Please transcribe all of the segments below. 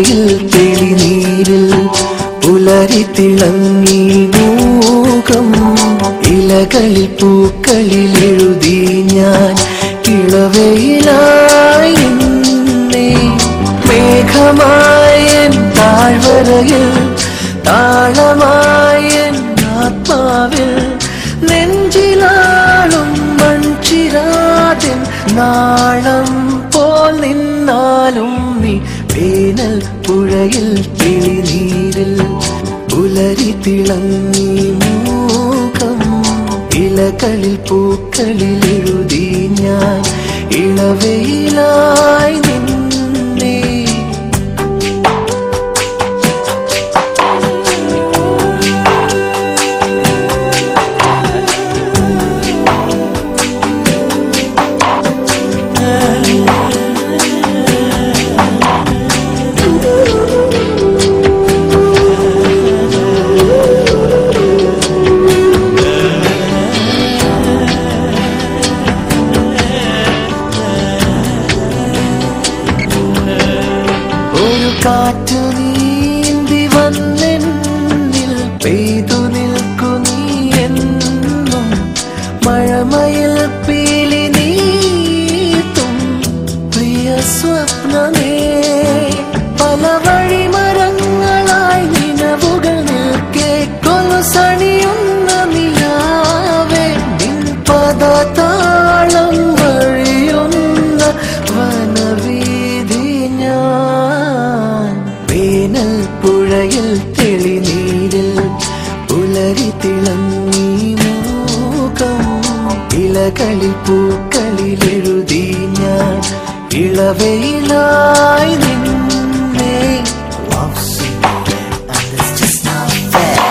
പുഴയിൽ തെളിനീരിൽ പുലരി തിളങ്ങി മൂകം. ഇലകളിൽ പൂക്കളിൽ എഴുതി ഞാൻ കിളവയിലായി മേഘമായ താഴ്വരയിൽ താളമായൻ ആത്മാവിൽ നെഞ്ചിലാളും മൺചിരാതിൻ നാളം പോൽ നിന്നാലും നീ വേനൽ പുഴയിൽ കിളിനീരിൽ പുലരി തിളങ്ങി മൂകം. ഇലകളിൽ പൂക്കളിൽ എഴുതി ഞാൻ ഇളവയിലായി കാറ്റു നിൽക്കു നീ എന്നും. മഴമയിൽ പുഴയിൽ തെളിനീരിൽ പുലരി തിളങ്ങി മൂകം. ഇലകളിൽ പൂക്കളിൽ എഴുതി ഞാൻ ഇളവയിലായി നിന്നെ. Love secret, and it's just not fair.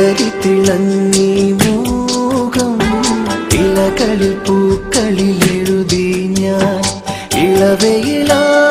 ചിലരി തിളങ്ങി മോകം ഇലകളിൽ പൂക്കളിൽ എഴുതി ഞാൻ. ഇളവയിലാ